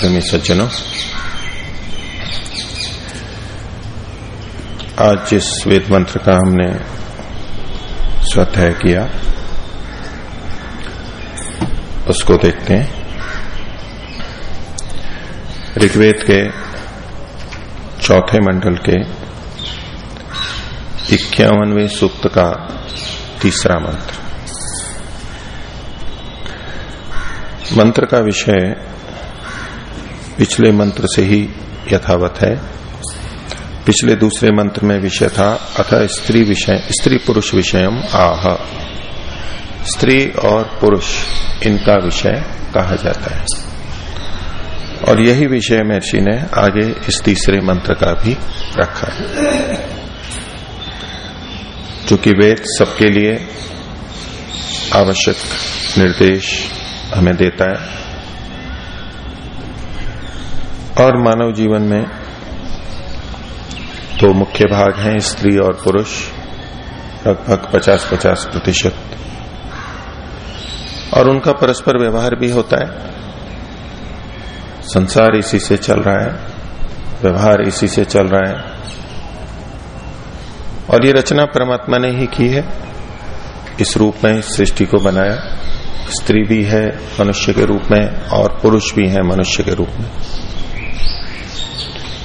प्रेमी सज्जनों आज जिस वेद मंत्र का हमने स्वाध्याय किया। उसको देखते हैं। ऋग्वेद के चौथे मंडल के इक्यावनवे सूक्त का तीसरा मंत्र। मंत्र का विषय पिछले मंत्र से ही यथावत है। पिछले दूसरे मंत्र में विषय था, अथ स्त्री विषय, स्त्री पुरुष विषयम आह। स्त्री और पुरुष, इनका विषय कहा जाता है। और यही विषय महर्षि ने आगे इस तीसरे मंत्र का भी रखा। है चूँकि वेद सबके लिए आवश्यक निर्देश हमें देता है। और मानव जीवन में दो मुख्य भाग हैं, स्त्री और पुरुष, लगभग 50-50 प्रतिशत। और उनका परस्पर व्यवहार भी होता है। संसार इसी से चल रहा है, व्यवहार इसी से चल रहा है। और ये रचना परमात्मा ने ही की है। इस रूप में इस सृष्टि को बनाया। स्त्री भी है मनुष्य के रूप में और पुरुष भी है मनुष्य के रूप में।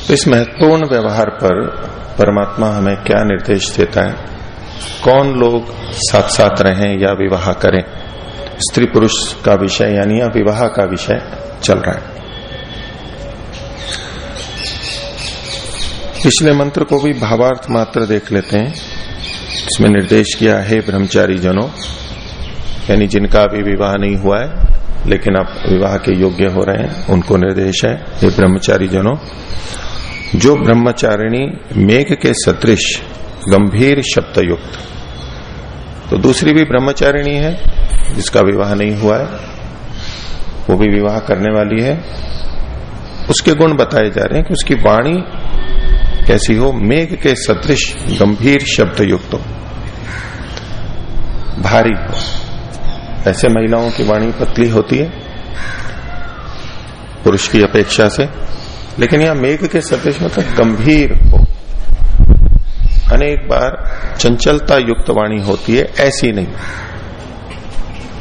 तो इस महत्वपूर्ण व्यवहार पर परमात्मा हमें क्या निर्देश देता है? कौन लोग साथ साथ रहें या विवाह करें? स्त्री पुरुष का विषय यानी या विवाह का विषय चल रहा है। पिछले मंत्र को भी भावार्थ मात्र देख लेते हैं। इसमें निर्देश किया है ब्रह्मचारी जनों, यानी जिनका अभी विवाह नहीं हुआ है, लेकिन आप विवाह के योग्य हो रहे हैं, उनको निर्देश है। ये ब्रह्मचारी जनों जो ब्रह्मचारिणी मेघ के सदृश, गंभीर शब्द युक्त तो दूसरी भी ब्रह्मचारिणी है, जिसका विवाह नहीं हुआ है, वो भी विवाह करने वाली है। उसके गुण बताए जा रहे हैं कि उसकी वाणी कैसी हो, मेघ के सदृश, गंभीर शब्द युक्त हो। भारी ऐसे महिलाओं की वाणी पतली होती है, पुरुष की अपेक्षा से। लेकिन यहाँ मेघ के सदृश मतलब गंभीर हो। अनेक बार चंचलता युक्त वाणी होती है, ऐसी नहीं।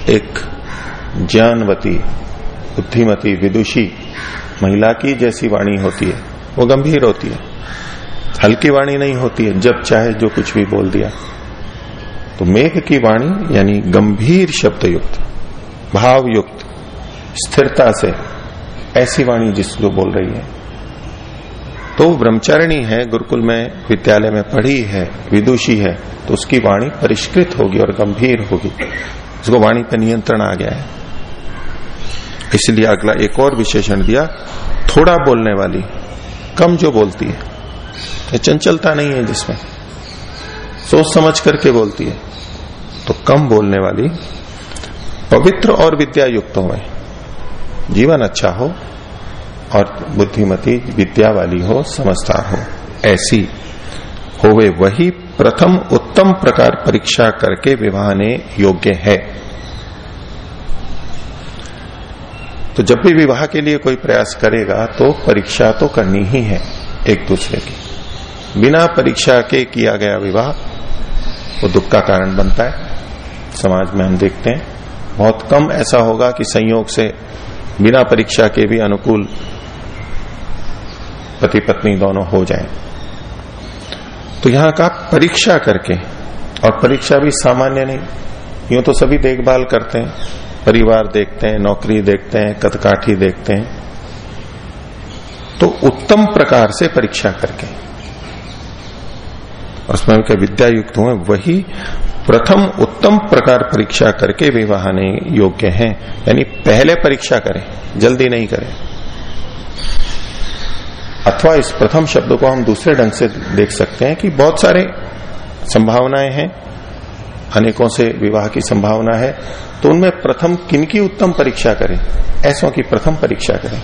एक ज्ञानवती, बुद्धिमती, विदुषी महिला की जैसी वाणी होती है, वो गंभीर होती है। हल्की वाणी नहीं होती है, जब चाहे जो कुछ भी बोल दिया। तो मेघ की वाणी यानी गंभीर शब्द युक्त भाव युक्त स्थिरता से ऐसी वाणी जिस जो बोल रही है। तो ब्रह्मचारिणी है, गुरुकुल में, विद्यालय में पढ़ी है, विदुषी है तो उसकी वाणी परिष्कृत होगी और गंभीर होगी। उसको वाणी पर नियंत्रण आ गया है। इसलिए अगला एक और विशेषण दिया, थोड़ा बोलने वाली, कम जो बोलती है। चंचलता नहीं है जिसमें। सोच समझ करके बोलती है। तो कम बोलने वाली, पवित्र और विद्या युक्त हो जीवन अच्छा हो और बुद्धिमती विद्या वाली हो समझदार हो। ऐसी होवे वही प्रथम उत्तम प्रकार परीक्षा करके विवाहने योग्य है। तो जब भी विवाह के लिए कोई प्रयास करेगा तो परीक्षा तो करनी ही है एक दूसरे की। बिना परीक्षा के किया गया विवाह, वो दुख का कारण बनता है। समाज में हम देखते हैं, बहुत कम ऐसा होगा कि संयोग से बिना परीक्षा के भी अनुकूल पति पत्नी दोनों हो जाएँ। तो यहाँ का परीक्षा करके, और परीक्षा भी सामान्य नहीं, यूँ तो सभी देखभाल करते हैं, परिवार देखते हैं, नौकरी देखते हैं, कदकाठी देखते हैं। तो उत्तम प्रकार से परीक्षा करके और उसमें विद्या युक्त हुए, वही प्रथम उत्तम प्रकार परीक्षा करके विवाहने योग्य हैं। यानी पहले परीक्षा करें, जल्दी नहीं करें। अथवा इस प्रथम शब्द को हम दूसरे ढंग से देख सकते हैं कि बहुत सारे संभावनाएँ हैं, अनेकों से विवाह की संभावना है तो उनमें प्रथम किनकी उत्तम परीक्षा करें? ऐसों की प्रथम परीक्षा करें।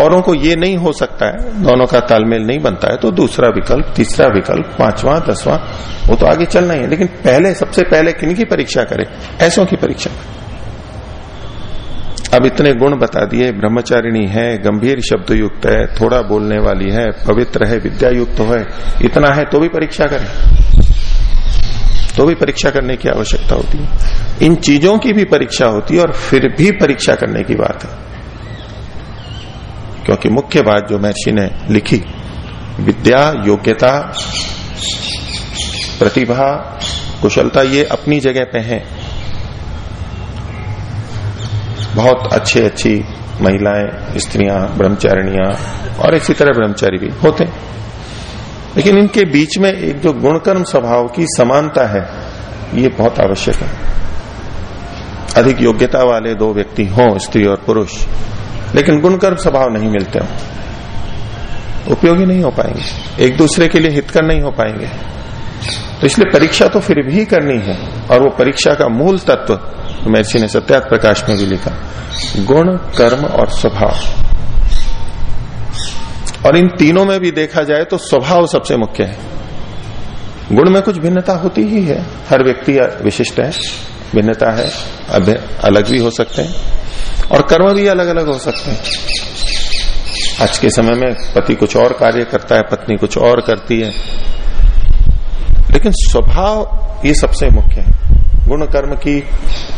औरों को ये नहीं हो सकता है, दोनों का तालमेल नहीं बनता है तो दूसरा विकल्प, तीसरा विकल्प, पांचवा, दसवां, वो तो आगे चलना ही है, लेकिन पहले, सबसे पहले किन की परीक्षा करें? ऐसों की परीक्षा अब इतने गुण बता दिए, ब्रह्मचारिणी है, गंभीर शब्द युक्त है, थोड़ा बोलने वाली है, पवित्र है विद्या युक्त है, इतना है तो भी परीक्षा करें। तो भी परीक्षा करने की आवश्यकता होती है। इन चीज़ों की भी परीक्षा होती है और फिर भी परीक्षा करने की बात है। क्योंकि मुख्य बात जो महर्षि ने लिखी, विद्या, योग्यता, प्रतिभा, कुशलता, ये अपनी जगह पे है। बहुत अच्छे, अच्छी महिलाएँ, स्त्रियाँ, ब्रह्मचारिणियाँ और इसी तरह ब्रह्मचारी भी होते लेकिन इनके बीच में एक जो गुणकर्म स्वभाव की समानता है, ये बहुत आवश्यक है। अधिक योग्यता वाले दो व्यक्ति हों, स्त्री और पुरुष, लेकिन गुणकर्म स्वभाव नहीं मिलते हो। उपयोगी नहीं हो पाएँगे। एक दूसरे के लिए हितकर नहीं हो पाएँगे। तो इसलिए परीक्षा तो फिर भी करनी है, और वो परीक्षा का मूल तत्व तो महर्षि ने सत्यात प्रकाश में भी लिखा, गुण, कर्म और स्वभाव। और इन तीनों में भी देखा जाए तो स्वभाव सबसे मुख्य है। गुण में कुछ भिन्नता होती ही है। हर व्यक्ति विशिष्ट है। भिन्नता है अलग भी हो सकते हैं और कर्म भी अलग अलग हो सकते हैं। आज के समय में पति कुछ और कार्य करता है, पत्नी कुछ और करती है। लेकिन स्वभाव ये सबसे मुख्य है। गुण कर्म की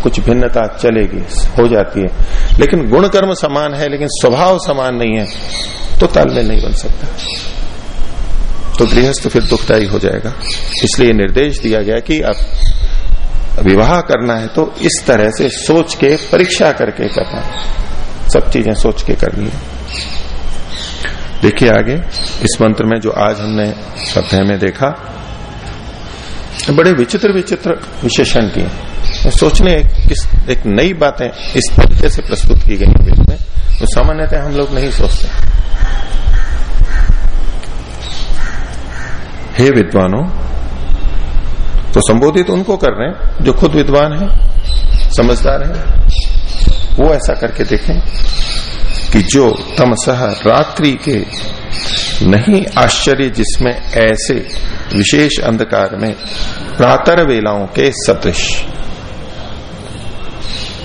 कुछ भिन्नता चलेगी, हो जाती है। लेकिन गुण कर्म समान है, लेकिन स्वभाव समान नहीं है तो तालमेल नहीं बन सकता। तो गृहस्थ फिर दुखदायी हो जाएगा। इसलिए निर्देश दिया गया कि अब विवाह करना है तो इस तरह से सोच के परीक्षा करके करना है। सब चीज़ें सोच के करनी है। देखिए आगे, इस मंत्र में जो आज हमने अध्याय में देखा बड़े विचित्र विचित्र विशेषण दिए सोचने किस, एक नई बातें इस तरीके से प्रस्तुत की गई वेद में तो सामान्यतः हम लोग नहीं सोचते। हे विद्वानों तो संबोधित उनको कर रहे हैं, जो खुद विद्वान है, समझदार है, वो ऐसा करके देखें कि जो तमसह रात्रि के नहीं आश्चर्य जिसमें ऐसे विशेष अंधकार में प्रातर वेलाओं के सदृश।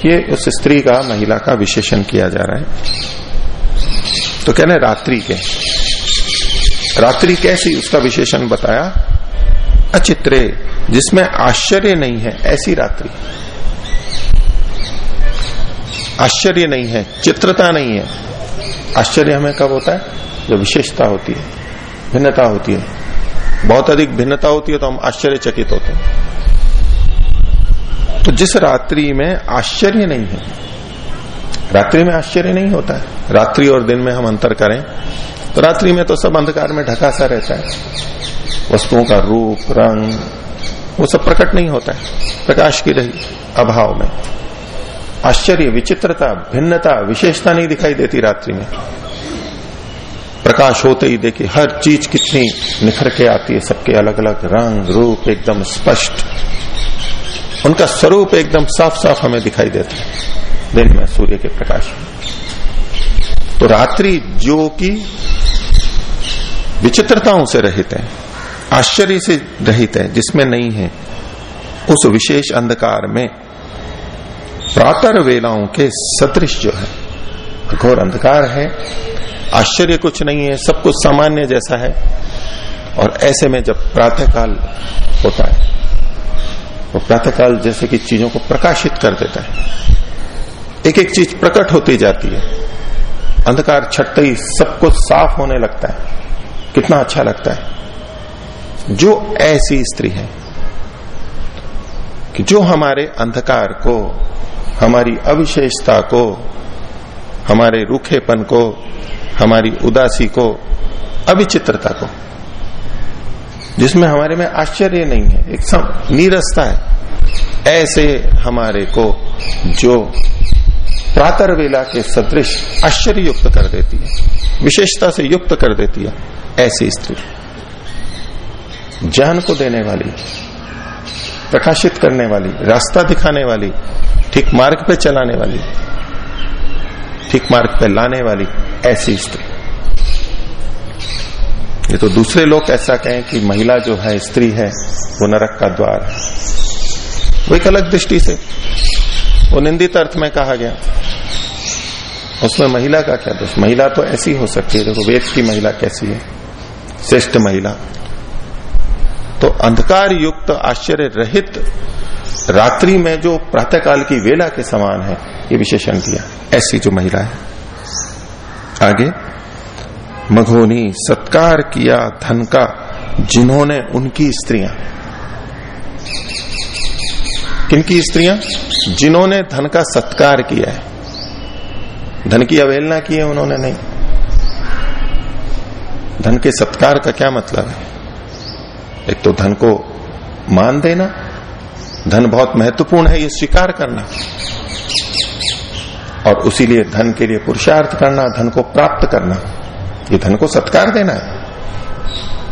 ये उस स्त्री का, महिला का विशेषण किया जा रहा है। तो कहने रात्रि के। रात्रि कैसी उसका विशेषण बताया? अचित्रे, जिसमें आश्चर्य नहीं है, ऐसी रात्रि। आश्चर्य नहीं है, चित्रता नहीं है। आश्चर्य हमें कब होता है? जो विशेषता होती है, भिन्नता होती है। बहुत अधिक भिन्नता होती है तो हम आश्चर्यचकित होते हैं। तो जिस रात्रि में आश्चर्य नहीं है, रात्रि में आश्चर्य नहीं होता है। रात्रि और दिन में हम अंतर करें तो रात्रि में तो सब अंधकार में ढका सा रहता है। वस्तुओं का रूप, रंग, वो सब प्रकट नहीं होता है, प्रकाश की रही अभाव में। आश्चर्य, विचित्रता, भिन्नता, विशेषता नहीं दिखाई देती रात्रि में। प्रकाश होते ही देखिए, हर चीज़ कितनी निखर के आती है, सबके अलग अलग रंग, रूप एकदम स्पष्ट। उनका स्वरूप एकदम साफ़ साफ़ हमें दिखाई देता है, दिन में सूर्य के प्रकाश में। तो रात्रि जो कि विचित्रताओं से रहित है, आश्चर्य से रहित है, जिसमें नहीं है, उस विशेष अंधकार में प्रातर वेलाओं के सदृश जो है, घोर अंधकार है आश्चर्य कुछ नहीं है, सब कुछ सामान्य जैसा है। और ऐसे में जब प्रातःकाल होता है वो प्रातःकाल जैसे कि चीज़ों को प्रकाशित कर देता है। एक एक चीज़ प्रकट होती जाती है। अंधकार छटते ही सब कुछ साफ़ होने लगता है। कितना अच्छा लगता है। जो ऐसी स्त्री है कि जो हमारे अंधकार को, हमारी अविशेषता को, हमारे रूखेपन को हमारी उदासी को, अविचित्रता को, जिसमें हमारे में आश्चर्य नहीं है, एक सम नीरसता है, ऐसे हमारे को जो प्रातर वेला के सदृश आश्चर्य युक्त कर देती है, विशेषता से युक्त कर देती है, ऐसी स्त्री। ज्ञान को देने वाली, प्रकाशित करने वाली, रास्ता दिखाने वाली, ठीक मार्ग पे चलाने वाली, ठीक मार्ग पे लाने वाली ऐसी स्त्री। ये तो दूसरे लोग ऐसा कहें कि महिला जो है, स्त्री है, वो नरक का द्वार है। वो एक अलग दृष्टि से, वो निंदित अर्थ में कहा गया। उसमें महिला का क्या दोष? महिला तो ऐसी हो सकती है, देखो, वेद की महिला कैसी है? श्रेष्ठ महिला। तो अंधकार युक्त, आश्चर्य रहित, रात्रि में जो प्रातःकाल की वेला के समान है, ये विशेषण दिया। ऐसी जो महिला है। आगे मघोनी सत्कार किया धन का, जिन्होंने उनकी स्त्रियाँ। किनकी स्त्रियाँ? जिन्होंने धन का सत्कार किया है। धन की अवहेलना की है उन्होंने नहीं। धन के सत्कार का क्या मतलब है? एक तो धन को मान देना, धन बहुत महत्वपूर्ण है, ये स्वीकार करना। और उसी लिए धन के लिए पुरुषार्थ करना, धन को प्राप्त करना, ये धन को सत्कार देना है।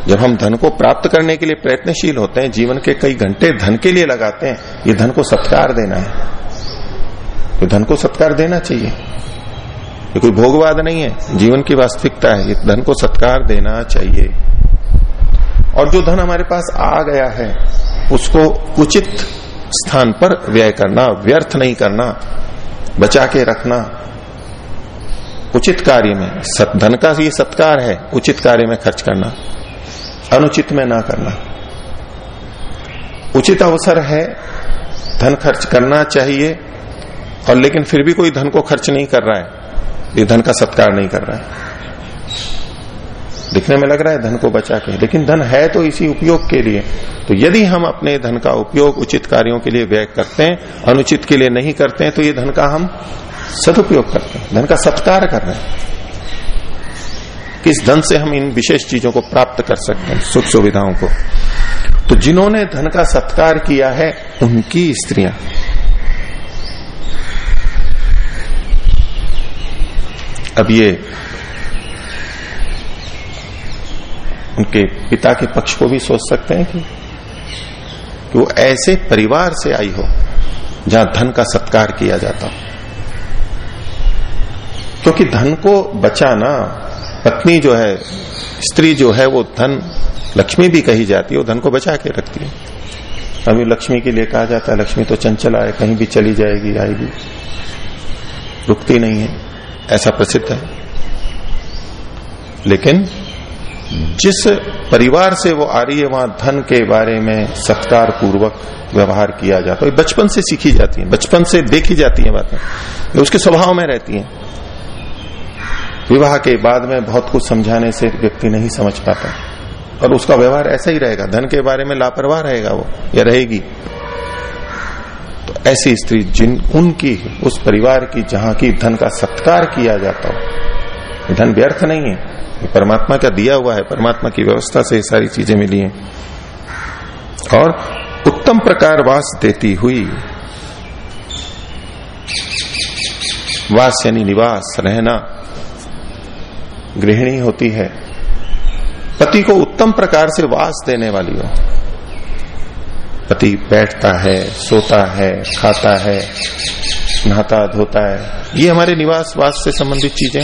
जब हम धन को प्राप्त करने के लिए प्रयत्नशील होते हैं, जीवन के कई घंटे धन के लिए लगाते हैं, ये धन को सत्कार देना है। तो धन को सत्कार देना चाहिए। ये कोई भोगवाद नहीं है, जीवन की वास्तविकता है, ये धन को सत्कार देना चाहिए। और जो धन हमारे पास आ गया है, उसको उचित स्थान पर व्यय करना, व्यर्थ नहीं करना बचा के रखना। उचित कार्य में धन का ये सत्कार है, उचित कार्य में खर्च करना। अनुचित में ना करना। उचित अवसर है, धन खर्च करना चाहिए, और लेकिन फिर भी कोई धन को खर्च नहीं कर रहा है। ये धन का सत्कार नहीं कर रहा है। दिखने में लग रहा है, धन को बचा के। लेकिन धन है तो इसी उपयोग के लिए। तो यदि हम अपने धन का उपयोग उचित कार्यों के लिए व्यय करते हैं, अनुचित के लिए नहीं करते हैं तो ये धन का हम सदुपयोग करते हैं। धन का सत्कार कर रहे हैं। किस धन से हम इन विशेष चीज़ों को प्राप्त कर सकते हैं? सुख सुविधाओं को। तो जिन्होंने धन का सत्कार किया है, उनकी स्त्रियाँ। अब ये उनके पिता के पक्ष को भी सोच सकते हैं कि, कि वो ऐसे परिवार से आई हो जहाँ धन का सत्कार किया जाता हो। क्योंकि धन को बचाना पत्नी जो है स्त्री जो है वो धन लक्ष्मी भी कही जाती है वो धन को बचा के रखती है। अभी लक्ष्मी के लिए कहा जाता है लक्ष्मी तो चंचल आए कहीं भी चली जाएगी आएगी। रुकती नहीं है ऐसा प्रसिद्ध है। लेकिन जिस परिवार से वो आ रही है, वहाँ धन के बारे में सत्कार पूर्वक व्यवहार किया जाता है। बचपन से सीखी जाती है, बचपन से देखी जाती है बातें। उसके स्वभाव में रहती है। विवाह के बाद में बहुत कुछ समझाने से व्यक्ति नहीं समझ पाता। और उसका व्यवहार ऐसा ही रहेगा, धन के बारे में लापरवाह रहेगा वो, या रहेगी। तो ऐसी स्त्री जिन, उनकी, उस परिवार की जहाँ की धन का सत्कार किया जाता हो धन व्यर्थ नहीं है। ये परमात्मा का दिया हुआ है? परमात्मा की व्यवस्था से सारी चीज़ें मिली हैं। और उत्तम प्रकार वास देती हुई वास यानी निवास रहना गृहिणी होती है। पति को उत्तम प्रकार से वास देने वाली हो। पति बैठता है, सोता है, खाता है नहाता धोता है। ये हमारे निवास वास से संबंधित चीज़ें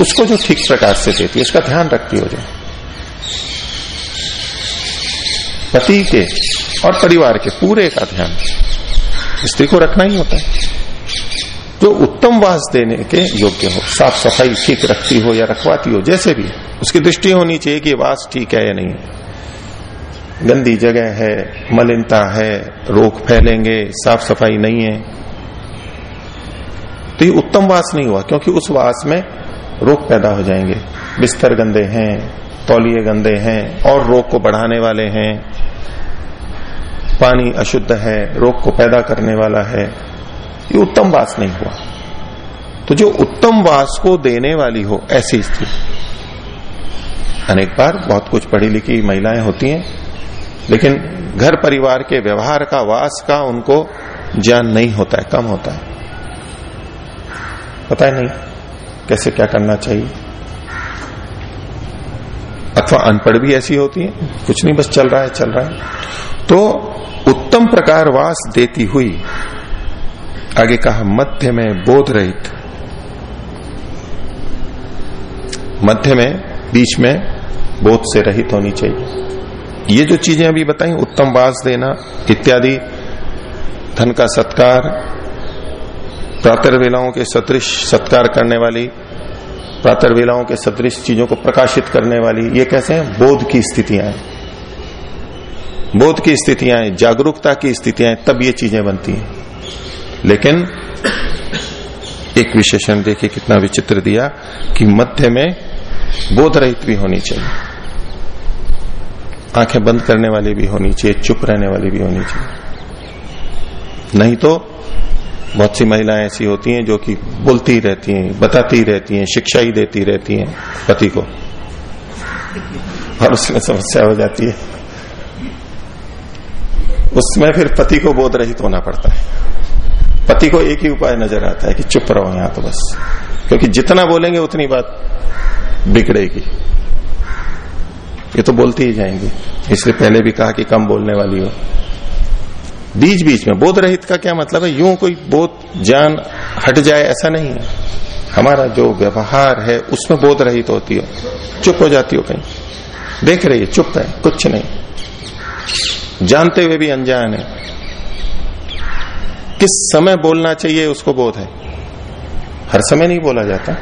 उसको जो ठीक प्रकार से देती है, उसका ध्यान रखती हो जाए पति के और परिवार के पूरे का ध्यान। स्त्री को रखना ही होता है। जो उत्तम वास देने के योग्य हो साफ़ सफ़ाई ठीक रखती हो या रखवाती हो, जैसे भी, उसकी दृष्टि होनी चाहिए कि वास ठीक है या नहीं। गंदी जगह है, मलिनता है, रोग फैलेंगे साफ़ सफ़ाई नहीं है। तो ये उत्तम वास नहीं हुआ, क्योंकि उस वास में रोग पैदा हो जाएँगे। बिस्तर गंदे हैं, तौलिए गंदे हैं, और रोग को बढ़ाने वाले हैं। पानी अशुद्ध है, रोग को पैदा करने वाला है। ये उत्तम वास नहीं हुआ। तो जो उत्तम वास को देने वाली हो, ऐसी स्थिति अनेक बार बहुत कुछ पढ़ी लिखी महिलाएँ होती हैं, लेकिन घर परिवार के व्यवहार का, वास का उनको ज्ञान नहीं होता है, कम होता है। पता है नहीं। कैसे क्या करना चाहिए? अथवा अनपढ़ भी ऐसी होती है, कुछ नहीं, बस चल रहा है, चल रहा है। तो उत्तम प्रकार वास देती हुई, आगे कहा, मध्य में बोध रहित। मध्य में, बीच में बोध से रहित होनी चाहिए। ये जो चीज़ें अभी बताई, उत्तम वास देना, इत्यादि, धन का सत्कार प्रातर वेलाओं के सदृश सत्कार करने वाली, प्रातर वेलाओं के सदृश चीज़ों को प्रकाशित करने वाली, ये कैसे हैं? बोध की स्थितियाँ हैं। बोध की स्थितियाँ हैं, जागरूकता की स्थितियाँ हैं, तब ये चीज़ें बनती हैं। लेकिन एक विशेषण देखिए, कितना विचित्र दिया कि मध्य में बोध रहित भी होनी चाहिए। आँखें बंद करने वाली भी होनी चाहिए, चुप रहने वाली भी होनी चाहिए। नहीं तो बहुत सी महिलाएँ ऐसी होती हैं जो कि बोलती रहती हैं, बताती रहती हैं, शिक्षा ही देती रहती हैं पति को। और उसमें समस्या हो जाती है। उसमें फिर पति को बोध रहित होना पड़ता है। पति को एक ही उपाय नज़र आता है कि चुप रहो यहाँ तो बस। क्योंकि जितना बोलेंगे उतनी बात बिगड़ेगी। ये तो बोलती ही जाएँगी। इसलिए पहले भी कहा कि कम बोलने वाली हो। बीच बीच में। बोध रहित का क्या मतलब है? यूँ कोई बोध, जान हट जाए, ऐसा नहीं है। हमारा जो व्यवहार है, उसमें बोध रहित होती हो। चुप हो जाती हो कहीं। देख रही है, चुप है, कुछ नहीं। जानते हुए भी अनजान है। किस समय बोलना चाहिए, उसको बोध है। हर समय नहीं बोला जाता।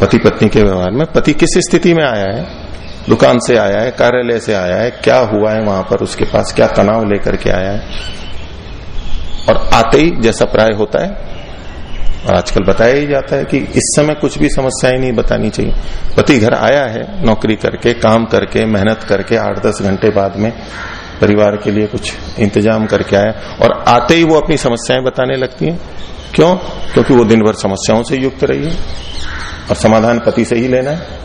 पति पत्नी के व्यवहार में पति किस स्थिति में आया है? दुकान से आया है, कार्यालय से आया है, क्या हुआ है वहाँ पर, उसके पास क्या तनाव लेकर के आया है? और आते ही जैसा प्राय होता है, और आजकल बताया ही जाता है कि इस समय कुछ भी समस्याएँ नहीं बतानी चाहिए। पति घर आया है, नौकरी करके, काम करके, मेहनत करके, आठ दस घंटे बाद में परिवार के लिए कुछ इंतज़ाम करके आया और आते ही वो अपनी समस्याएँ बताने लगती हैं। क्यों? क्योंकि वो दिन भर समस्याओं से युक्त रही है, और समाधान पति से ही लेना है।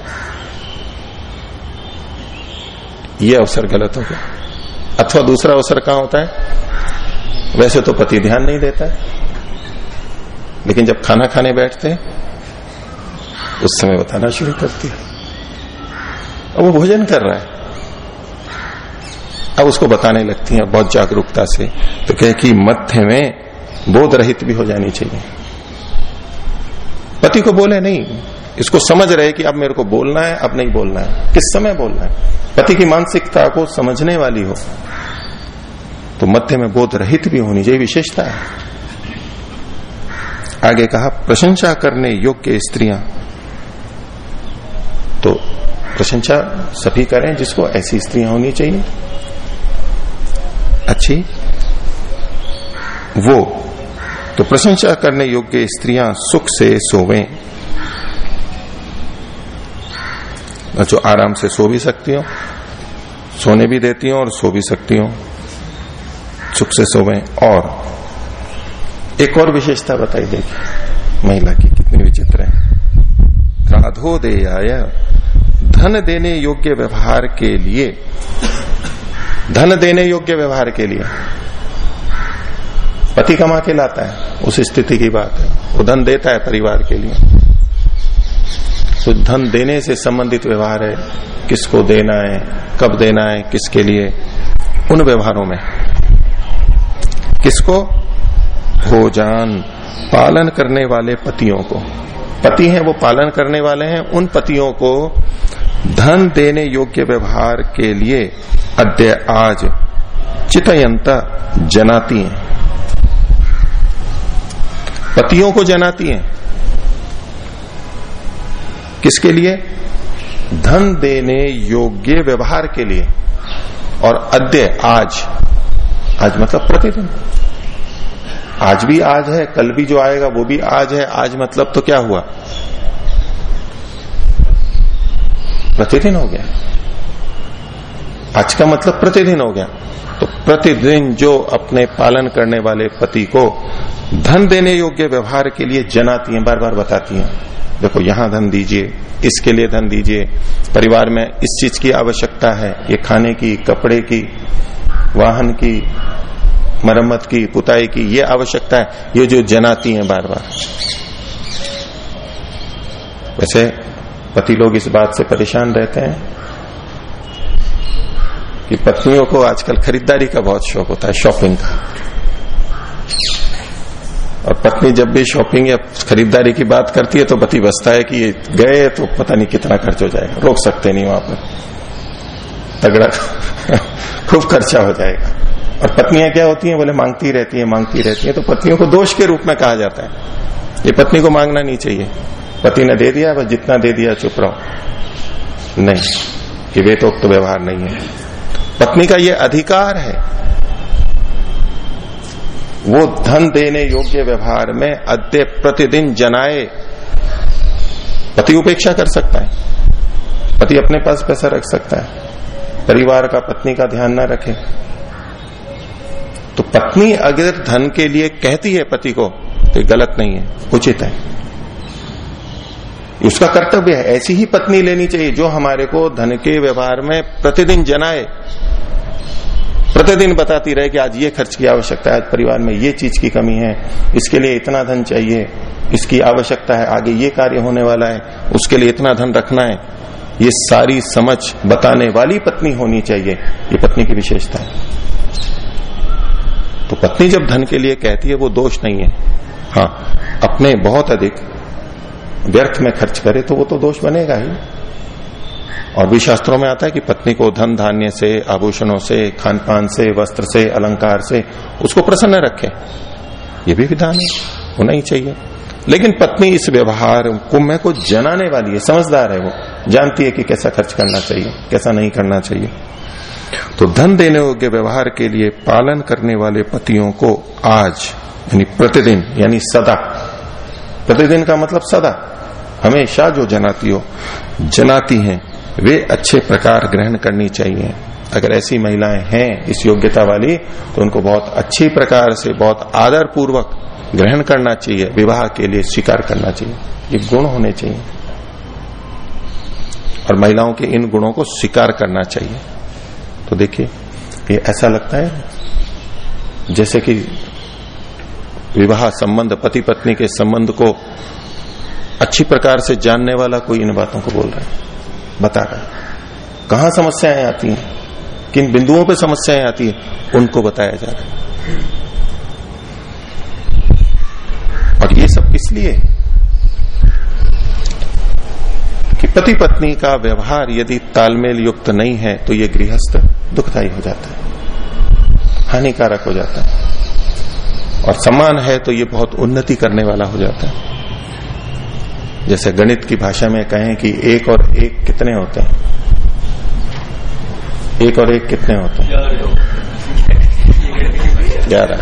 ये अवसर गलत हो गया। अथवा दूसरा अवसर कहाँ होता है? वैसे तो पति ध्यान नहीं देता है। लेकिन जब खाना खाने बैठते हैं, उस समय बताना शुरू करती है अब वो भोजन कर रहा है। अब उसको बताने लगती है बहुत जागरूकता से तो कहे कि मध्य में बोध रहित भी हो जानी चाहिए। पति को बोले, नहीं इसको समझ रहे कि अब मेरे को बोलना है, अब नहीं बोलना है। किस समय बोलना है? पति की मानसिकता को समझने वाली हो। तो मध्य में बोध रहित भी होनी चाहिए, विशेषता है। आगे कहा, प्रशंसा करने योग्य स्त्रियाँ। तो प्रशंसा सभी करें जिसको ऐसी स्त्रियाँ होनी चाहिए। अच्छी? वो। तो प्रशंसा करने योग्य स्त्रियाँ सुख से सोवे। जो आराम से सो भी सकती हो, सोने भी देती हो और सो भी सकती हो। सुख से सोवे। और एक और विशेषता बताई देखिए महिला की कितनी विचित्र है। राधो दे आया धन देने योग्य व्यवहार के लिए, धन देने योग्य व्यवहार के लिए। पति कमा के लाता है, उस स्थिति की बात है। वो धन देता है परिवार के लिए। धन देने से संबंधित व्यवहार है, किसको देना है, कब देना है, किसके लिए, उन व्यवहारों में। किसको? भोजन, पालन करने वाले पतियों को। पति हैं, वो पालन करने वाले हैं, उन पतियों को धन देने योग्य व्यवहार के लिए अद्य आज चितयंत जनाती हैं। पतियों को जनाती हैं। किसके लिए? धन देने योग्य व्यवहार के लिए। और अद्य आज आज मतलब प्रतिदिन। आज भी आज है, कल भी जो आएगा वो भी आज है, आज मतलब तो क्या हुआ? प्रतिदिन हो गया। आज का मतलब प्रतिदिन हो गया। तो प्रतिदिन जो अपने पालन करने वाले पति को धन देने योग्य व्यवहार के लिए जनाती हैं, बार बार बताती हैं। देखो, यहाँ धन दीजिए इसके लिए धन दीजिए? परिवार में इस चीज़ की आवश्यकता है, ये खाने की, कपड़े की, वाहन की, मरम्मत की, पुताई की, ये आवश्यकता है। ये जो जनाती है बार बार वैसे, पति लोग इस बात से परेशान रहते हैं कि पत्नियों को आजकल खरीदारी का बहुत शौक होता है, शॉपिंग का। और पत्नी जब भी शॉपिंग या खरीदारी की बात करती है तो पति बसता है कि गए तो पता नहीं कितना खर्च हो जाएगा। रोक सकते नहीं वहाँ पर। तगड़ा खूब खर्चा हो जाएगा। और पत्नियाँ क्या होती हैं? बोले, मांगती रहती है, मांगती रहती हैं। तो पत्नियों को दोष के रूप में कहा जाता है। ये पत्नी को मांगना नहीं चाहिए। पति ने दे दिया, बस जितना दे दिया, चुप रहो। नहीं ये वेतोक्त तो व्यवहार नहीं है। पत्नी का ये अधिकार है वो धन देने योग्य व्यवहार में अद्य प्रतिदिन जनाए पति उपेक्षा कर सकता है। पति अपने पास पैसा रख सकता है। परिवार का पत्नी का ध्यान ना रखे। तो पत्नी अगर धन के लिए कहती है पति को तो गलत नहीं है, उचित है। उसका कर्तव्य है, ऐसी ही पत्नी लेनी चाहिए जो हमारे को धन के व्यवहार में प्रतिदिन जनाए। प्रतिदिन बताती रहे कि आज ये खर्च की आवश्यकता है, आज परिवार में ये चीज़ की कमी है, इसके लिए इतना धन चाहिए, इसकी आवश्यकता है, आगे ये कार्य होने वाला है, उसके लिए इतना धन रखना है। ये सारी समझ बताने वाली पत्नी होनी चाहिए, ये पत्नी की विशेषता है। तो पत्नी जब धन के लिए कहती है, वो दोष नहीं है। हाँ अपने बहुत अधिक व्यर्थ में खर्च करे तो वो तो दोष बनेगा ही। और भी शास्त्रों में आता है कि पत्नी को धन धान्य से, आभूषणों से खान पान से, वस्त्र से, अलंकार से, उसको प्रसन्न रखे। ये भी विधान है, होना ही चाहिए। लेकिन पत्नी इस व्यवहार कुंभ को जनाने वाली है, समझदार है वो। जानती है कि कैसा खर्च करना चाहिए, कैसा नहीं करना चाहिए। तो धन देने योग्य व्यवहार के लिए पालन करने वाले पतियों को आज, यानी प्रतिदिन, यानी सदा, प्रतिदिन का मतलब सदा, हमेशा जो जनाती हो, जनाती हैं वे अच्छे प्रकार ग्रहण करनी चाहिए। अगर ऐसी महिलाएँ हैं इस योग्यता वाली तो उनको बहुत अच्छी प्रकार से, बहुत आदर पूर्वक ग्रहण करना चाहिए, विवाह के लिए स्वीकार करना चाहिए। ये गुण होने चाहिए। और महिलाओं के इन गुणों को स्वीकार करना चाहिए। तो देखिए, ये ऐसा लगता है जैसे कि विवाह संबंध पति पत्नी के संबंध को अच्छी प्रकार से जानने वाला कोई इन बातों को बोल रहा है। बता रहा है कहा समस्याएँ आती हैं? किन बिंदुओं पे समस्याएँ आती है? उनको बताया जा रहा है। और ये सब किस लिए कि पति पत्नी का व्यवहार यदि तालमेल युक्त नहीं है तो ये गृहस्थ दुखदायी हो जाता है, हानिकारक हो जाता है। और समान है तो ये बहुत उन्नति करने वाला हो जाता है। जैसे गणित की भाषा में कहें कि एक और एक कितने होते हैं? एक और एक कितने होते हैं? ग्यारह।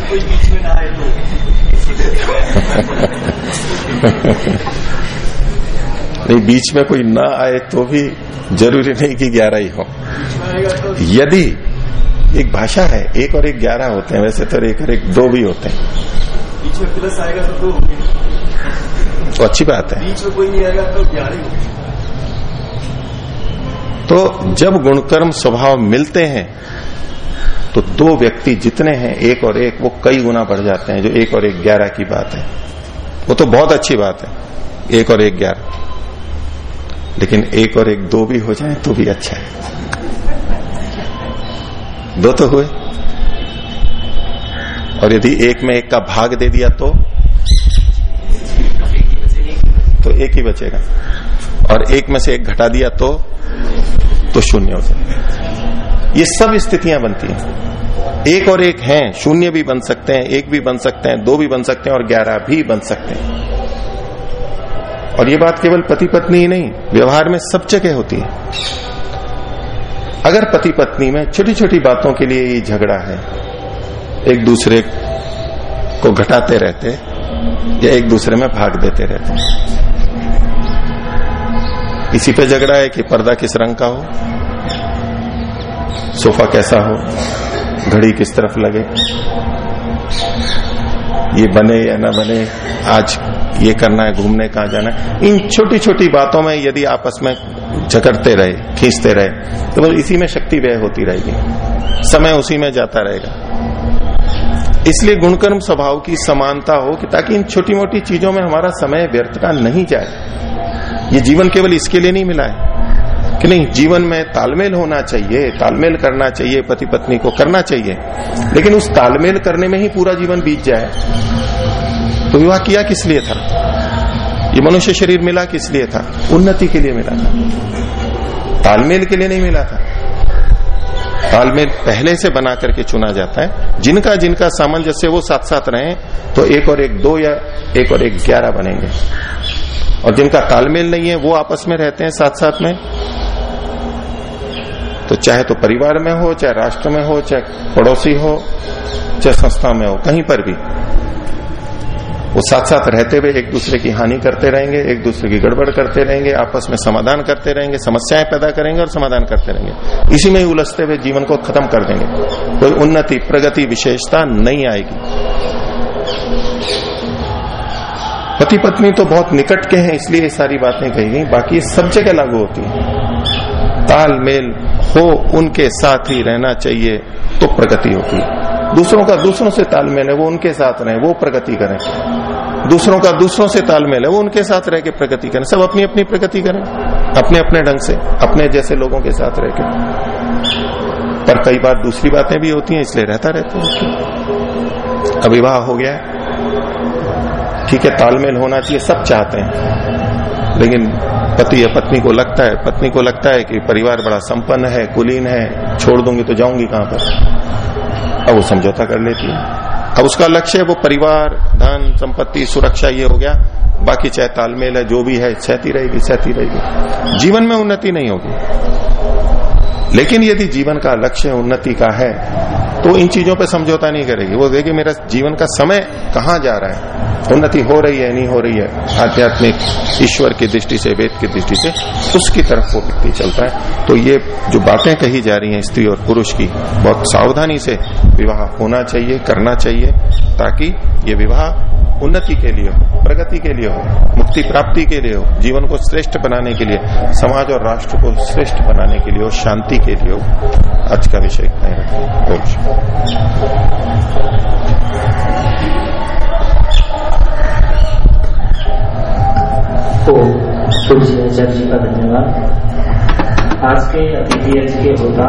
नहीं, बीच में कोई ना आए तो भी ज़रूरी नहीं कि ग्यारह ही हो। यदि एक भाषा है, एक और एक ग्यारह होते हैं, वैसे तो एक और एक दो भी होते हैं। बीच में प्लस आएगा तो दो तो अच्छी बात है। बीच में कोई नहीं तो तो जब गुणकर्म स्वभाव मिलते हैं तो दो व्यक्ति जितने हैं एक और एक वो कई गुना बढ़ जाते हैं जो एक और एक ग्यारह की बात है। वो तो बहुत अच्छी बात है एक और एक ग्यारह। लेकिन एक और एक दो भी हो जाए तो भी अच्छा है। दो तो हुए। और यदि एक में एक का भाग दे दिया तो? एक ही बचेगा। और एक में से एक घटा दिया तो तो शून्य हो जाएगा। ये सब स्थितियाँ बनती हैं। एक और एक हैं, शून्य भी बन सकते हैं, एक भी बन सकते हैं, दो भी बन सकते हैं और ग्यारह भी बन सकते हैं। और ये बात केवल पति पत्नी ही नहीं, व्यवहार में सब जगह होती है। अगर पति पत्नी में छोटी छोटी बातों के लिए ये झगड़ा है, एक दूसरे को घटाते रहते या एक दूसरे में भाग देते रहते इसी पे झगड़ा है कि पर्दा किस रंग का हो? सोफा कैसा हो? घड़ी किस तरफ़ लगे? ये बने या ना बने? आज ये करना है, घूमने कहा जाना है? इन छोटी छोटी बातों में यदि आपस में झगड़ते रहे, खींचते रहे तो बस इसी में शक्ति व्यय होती रहेगी। समय उसी में जाता रहेगा। इसलिए गुणकर्म स्वभाव की समानता हो कि ताकि इन छोटी मोटी चीज़ों में हमारा समय व्यर्थ का नहीं जाए। ये जीवन केवल इसके लिए नहीं मिला है कि नहीं, जीवन में तालमेल होना चाहिए, तालमेल करना चाहिए पति पत्नी को करना चाहिए। लेकिन उस तालमेल करने में ही पूरा जीवन बीत जाए। तो विवाह किया किस लिए था? ये मनुष्य शरीर मिला किस लिए था? उन्नति के लिए मिला था। तालमेल के लिए नहीं मिला था। तालमेल पहले से बना करके चुना जाता है। जिनका जिनका सामंजस्य वो साथ साथ रहे तो एक और एक दो या एक और एक ग्यारह बनेंगे। और जिनका तालमेल नहीं है, वो आपस में रहते हैं साथ साथ में। तो चाहे तो परिवार में हो, चाहे राष्ट्र में हो, चाहे पड़ोसी हो, चाहे संस्था में हो, कहीं पर भी। वो साथ साथ रहते हुए एक दूसरे की हानि करते रहेंगे, एक दूसरे की गड़बड़ करते रहेंगे, आपस में समाधान करते रहेंगे, समस्याएँ पैदा करेंगे और समाधान करते रहेंगे। इसी में ही उलझते हुए जीवन को खत्म कर देंगे। कोई उन्नति, प्रगति, विशेषता नहीं आएगी। पति पत्नी तो बहुत निकट के हैं, इसलिए ये सारी बातें कही गई। बाकी सब जगह लागू होती है। तालमेल हो उनके साथ ही रहना चाहिए तो प्रगति होती दूसरों का दूसरों से तालमेल है, वो उनके साथ रहे, वो प्रगति करें। दूसरों का दूसरों से तालमेल है, वो उनके साथ रह के प्रगति करें। सब अपनी अपनी प्रगति करें अपने अपने ढंग से, अपने जैसे लोगों के साथ रह के। पर कई बार दूसरी बातें भी होती हैं, इसलिए रहता रहता है। अविवाह हो गया ठीक है, तालमेल होना चाहिए, सब चाहते हैं। लेकिन पति या पत्नी को लगता है, पत्नी को लगता है कि परिवार बड़ा संपन्न है, कुलीन है, छोड़ दूँगी तो जाऊँगी कहाँ पर? अब वो समझौता कर लेती है। अब उसका लक्ष्य है वो परिवार, धन, संपत्ति, सुरक्षा, ये हो गया। बाकी चाहे तालमेल है, जो भी है, सहती रहेगी सहती रहेगी। जीवन में उन्नति नहीं होगी। लेकिन यदि जीवन का लक्ष्य उन्नति का है तो इन चीज़ों पर समझौता नहीं करेगी। वो देखिए मेरा जीवन का समय कहाँ जा रहा है? उन्नति हो रही है, नहीं हो रही है, आध्यात्मिक ईश्वर की दृष्टि से, वेद की दृष्टि से, उसकी तरफ़ वो व्यक्ति चलता है। तो ये जो बातें कही जा रही हैं, स्त्री और पुरुष की, बहुत सावधानी से विवाह होना चाहिए, करना चाहिए, ताकि ये विवाह उन्नति के लिए हो, प्रगति के लिए हो, मुक्ति प्राप्ति के लिए हो, जीवन को श्रेष्ठ बनाने के लिए, समाज और राष्ट्र को श्रेष्ठ बनाने के लिए हो, शांति के लिए हो। आज का विषय ही रखें तो सूर्य आचार्य जी का धन्यवाद। आज के अतिथि के होता